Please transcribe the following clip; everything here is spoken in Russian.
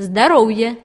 здоровье